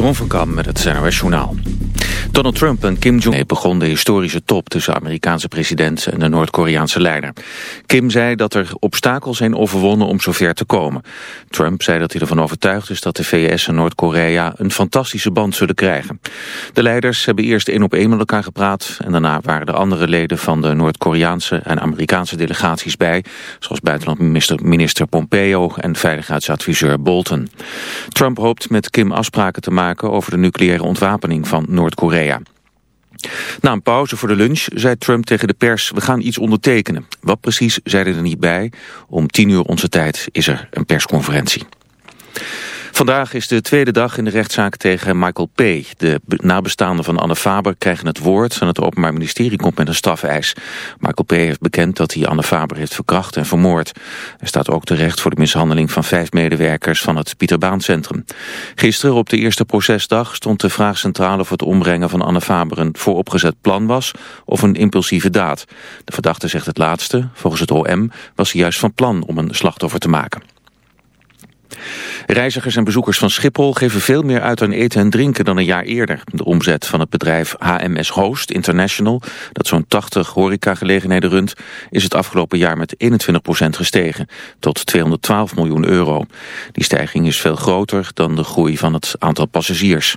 Jeroen van Kam met het NOS Journaal. Donald Trump en Kim Jong-un begon de historische top tussen de Amerikaanse president en de Noord-Koreaanse leider. Kim zei dat er obstakels zijn overwonnen om zover te komen. Trump zei dat hij ervan overtuigd is dat de VS en Noord-Korea een fantastische band zullen krijgen. De leiders hebben eerst één op één met elkaar gepraat en daarna waren er andere leden van de Noord-Koreaanse en Amerikaanse delegaties bij, zoals buitenlandminister minister Pompeo en veiligheidsadviseur Bolton. Trump hoopt met Kim afspraken te maken over de nucleaire ontwapening van Noord-Korea. Na een pauze voor de lunch zei Trump tegen de pers, we gaan iets ondertekenen. Wat precies, zei hij er niet bij. Om tien uur onze tijd is er een persconferentie. Vandaag is de tweede dag in de rechtszaak tegen Michael P. De nabestaanden van Anne Faber krijgen het woord en het Openbaar Ministerie komt met een strafeis. Michael P. heeft bekend dat hij Anne Faber heeft verkracht en vermoord. Hij staat ook terecht voor de mishandeling van vijf medewerkers van het Pieterbaancentrum. Gisteren op de eerste procesdag stond de vraag centraal of het ombrengen van Anne Faber een vooropgezet plan was of een impulsieve daad. De verdachte zegt het laatste. Volgens het OM was hij juist van plan om een slachtoffer te maken. Reizigers en bezoekers van Schiphol geven veel meer uit aan eten en drinken dan een jaar eerder. De omzet van het bedrijf HMS Host International, dat zo'n 80 horecagelegenheden runt, is het afgelopen jaar met 21% gestegen, tot 212 miljoen euro. Die stijging is veel groter dan de groei van het aantal passagiers.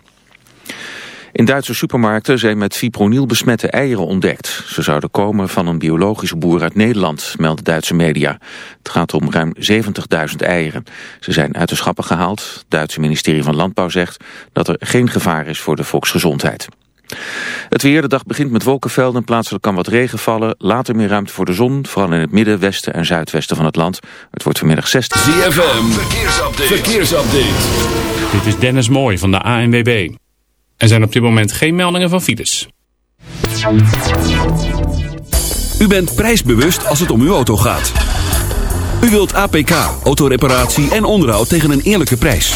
In Duitse supermarkten zijn met fipronil besmette eieren ontdekt. Ze zouden komen van een biologische boer uit Nederland, melden Duitse media. Het gaat om ruim 70.000 eieren. Ze zijn uit de schappen gehaald. Het Duitse ministerie van Landbouw zegt dat er geen gevaar is voor de volksgezondheid. Het weer, de dag begint met wolkenvelden, plaatselijk kan wat regen vallen. Later meer ruimte voor de zon, vooral in het midden, westen en zuidwesten van het land. Het wordt vanmiddag 60. ZFM, verkeersupdate. verkeersupdate. Dit is Dennis Mooij van de ANWB. Er zijn op dit moment geen meldingen van files. U bent prijsbewust als het om uw auto gaat. U wilt APK, autoreparatie en onderhoud tegen een eerlijke prijs.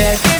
it.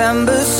December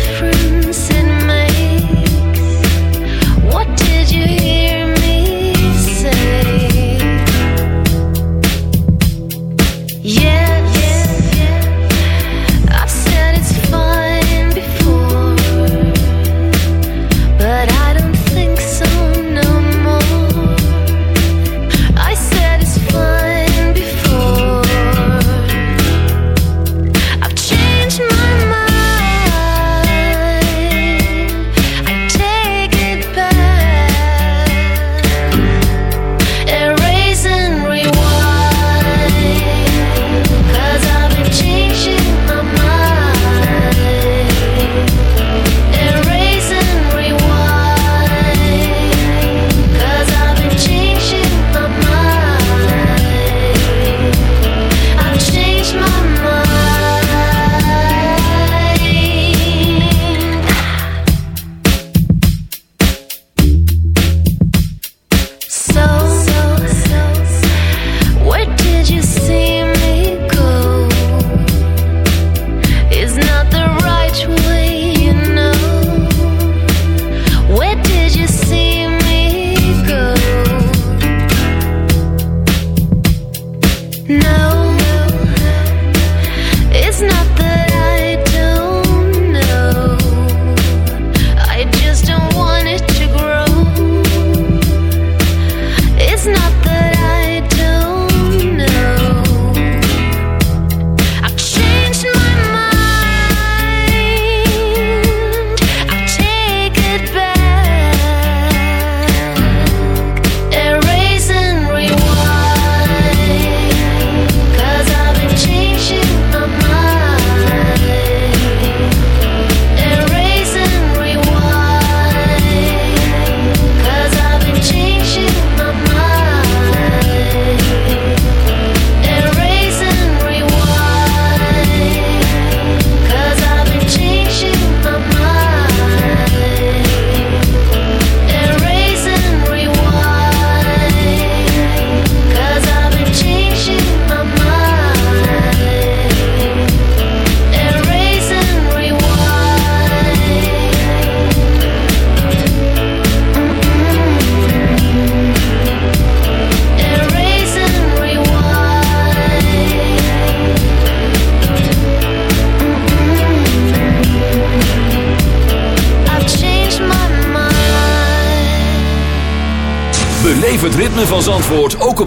free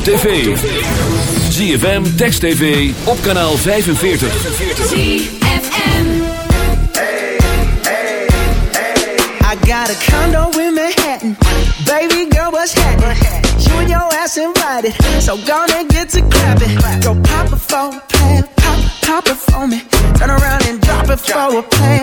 tv. ZFM, Text TV, op kanaal 45. ZFM. Hey, hey, hey. I got a condo in Manhattan. Baby girl, what's happening? You and your ass invited. So gonna get to clapping. Go pop phone a plan, pop, pop a phone. Turn around and drop it for a plan.